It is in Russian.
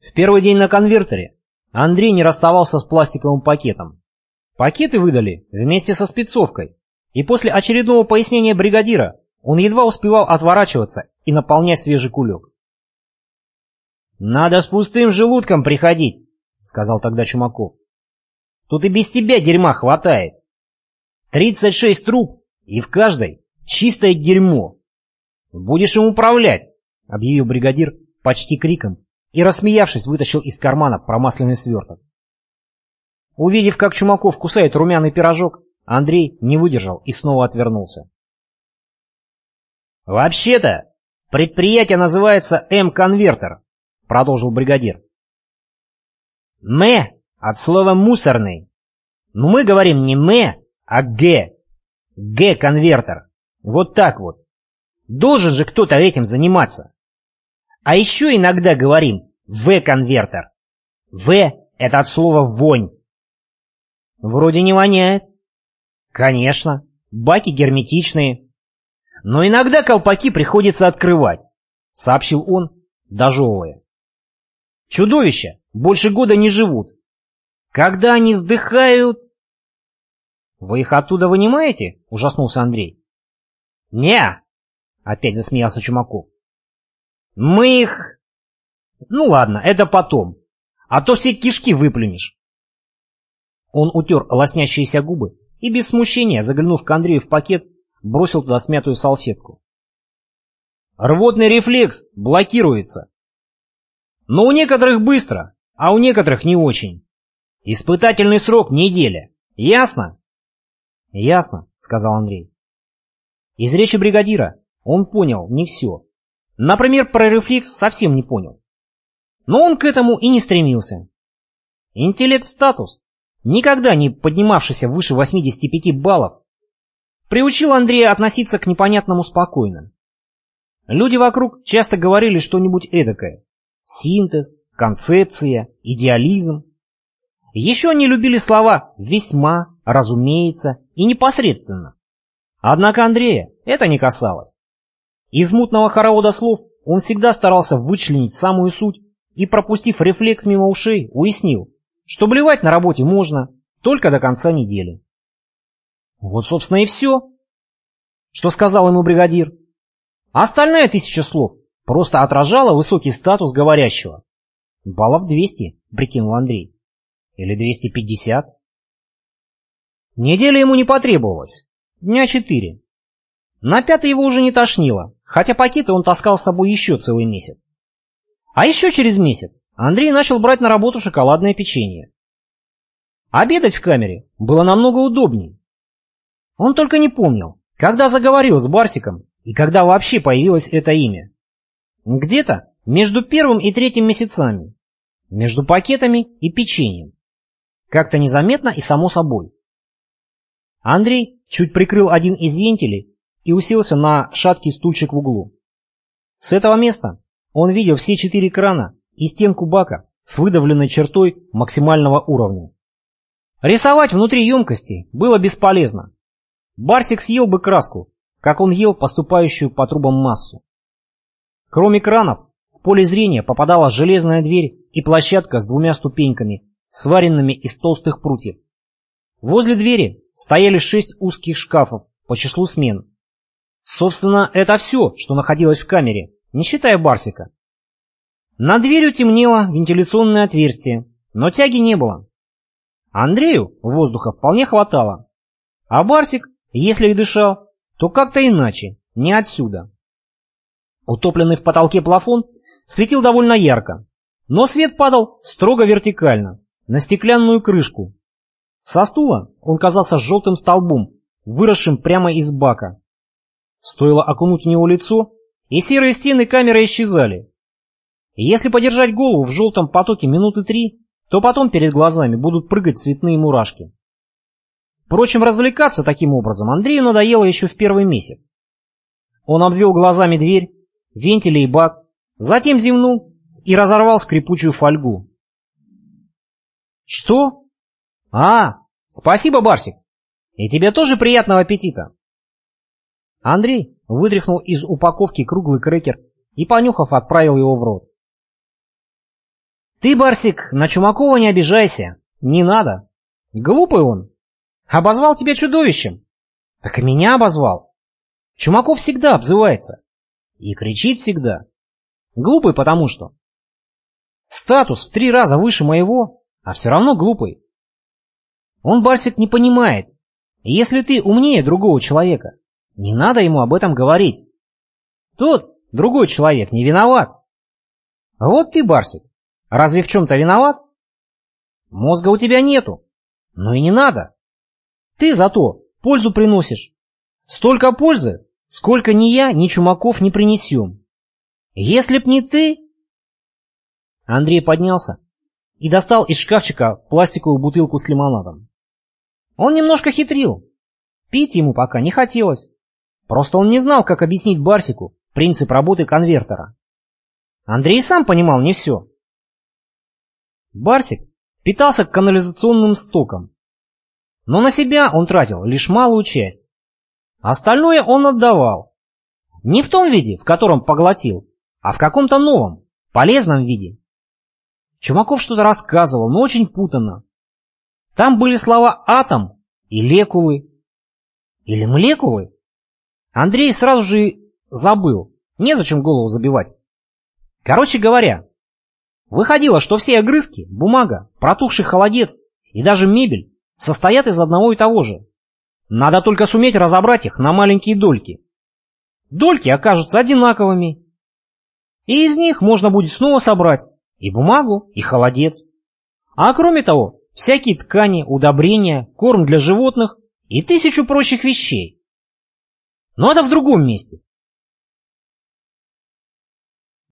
В первый день на конвертере Андрей не расставался с пластиковым пакетом. Пакеты выдали вместе со спецовкой, и после очередного пояснения бригадира он едва успевал отворачиваться и наполнять свежий кулек. «Надо с пустым желудком приходить», — сказал тогда Чумаков. «Тут и без тебя дерьма хватает. Тридцать шесть труб, и в каждой чистое дерьмо. Будешь им управлять», — объявил бригадир почти криком и, рассмеявшись, вытащил из кармана промасленный сверток. Увидев, как Чумаков кусает румяный пирожок, Андрей не выдержал и снова отвернулся. «Вообще-то, предприятие называется М-конвертер», — продолжил бригадир. «Мэ» от слова «мусорный». Но мы говорим не «мэ», а «г». «Г-конвертер». Вот так вот. Должен же кто-то этим заниматься. А еще иногда говорим «В-конвертер». «В» — это от слова «вонь». Вроде не воняет. Конечно, баки герметичные. Но иногда колпаки приходится открывать, сообщил он, дожевывая. Чудовища больше года не живут. Когда они сдыхают... Вы их оттуда вынимаете? Ужаснулся Андрей. Не, опять засмеялся Чумаков. Мы их... Ну ладно, это потом. А то все кишки выплюнешь. Он утер лоснящиеся губы и без смущения, заглянув к Андрею в пакет, бросил туда смятую салфетку. Рвотный рефлекс блокируется. Но у некоторых быстро, а у некоторых не очень. Испытательный срок неделя. Ясно? Ясно, сказал Андрей. Из речи бригадира он понял не все. Например, про рефлекс совсем не понял. Но он к этому и не стремился. Интеллект-статус, никогда не поднимавшийся выше 85 баллов, приучил Андрея относиться к непонятному спокойно. Люди вокруг часто говорили что-нибудь эдакое. Синтез, концепция, идеализм. Еще они любили слова «весьма», «разумеется» и «непосредственно». Однако Андрея это не касалось. Из мутного хоровода слов он всегда старался вычленить самую суть и, пропустив рефлекс мимо ушей, уяснил, что блевать на работе можно только до конца недели. Вот, собственно, и все, что сказал ему бригадир. Остальная тысяча слов просто отражала высокий статус говорящего. Баллов 200, прикинул Андрей. Или 250. Неделя ему не потребовалась. Дня четыре. На пятый его уже не тошнило, хотя пакеты он таскал с собой еще целый месяц. А еще через месяц Андрей начал брать на работу шоколадное печенье. Обедать в камере было намного удобнее. Он только не помнил, когда заговорил с Барсиком и когда вообще появилось это имя. Где-то между первым и третьим месяцами, между пакетами и печеньем. Как-то незаметно и само собой. Андрей чуть прикрыл один из вентилей и уселся на шаткий стульчик в углу. С этого места он видел все четыре крана и стенку бака с выдавленной чертой максимального уровня. Рисовать внутри емкости было бесполезно. Барсик съел бы краску, как он ел поступающую по трубам массу. Кроме кранов, в поле зрения попадала железная дверь и площадка с двумя ступеньками, сваренными из толстых прутьев. Возле двери стояли шесть узких шкафов по числу смен. Собственно, это все, что находилось в камере, не считая Барсика. На дверью темнело вентиляционное отверстие, но тяги не было. Андрею воздуха вполне хватало. А Барсик, если и дышал, то как-то иначе, не отсюда. Утопленный в потолке плафон светил довольно ярко, но свет падал строго вертикально, на стеклянную крышку. Со стула он казался желтым столбом, выросшим прямо из бака. Стоило окунуть в него лицо, и серые стены камеры исчезали. если подержать голову в желтом потоке минуты три, то потом перед глазами будут прыгать цветные мурашки. Впрочем, развлекаться таким образом Андрею надоело еще в первый месяц. Он обвел глазами дверь, вентили и бак, затем зевнул и разорвал скрипучую фольгу. «Что? А, спасибо, Барсик. И тебе тоже приятного аппетита!» Андрей вытряхнул из упаковки круглый крекер и, понюхав, отправил его в рот. Ты, Барсик, на Чумакова не обижайся. Не надо. Глупый он. Обозвал тебя чудовищем. Так и меня обозвал. Чумаков всегда обзывается. И кричит всегда. Глупый потому что. Статус в три раза выше моего, а все равно глупый. Он, Барсик, не понимает. Если ты умнее другого человека, не надо ему об этом говорить. Тот, другой человек, не виноват. Вот ты, Барсик, разве в чем-то виноват? Мозга у тебя нету. Ну и не надо. Ты зато пользу приносишь. Столько пользы, сколько ни я, ни Чумаков не принесем. Если б не ты... Андрей поднялся и достал из шкафчика пластиковую бутылку с лимонадом. Он немножко хитрил. Пить ему пока не хотелось. Просто он не знал, как объяснить Барсику принцип работы конвертера. Андрей сам понимал не все. Барсик питался канализационным стоком. Но на себя он тратил лишь малую часть. Остальное он отдавал. Не в том виде, в котором поглотил, а в каком-то новом, полезном виде. Чумаков что-то рассказывал, но очень путанно. Там были слова «атом» и «лекулы». Или «молекулы»? Андрей сразу же забыл. Незачем голову забивать. Короче говоря, выходило, что все огрызки, бумага, протухший холодец и даже мебель состоят из одного и того же. Надо только суметь разобрать их на маленькие дольки. Дольки окажутся одинаковыми. И из них можно будет снова собрать и бумагу, и холодец. А кроме того, всякие ткани, удобрения, корм для животных и тысячу прочих вещей. Но это в другом месте.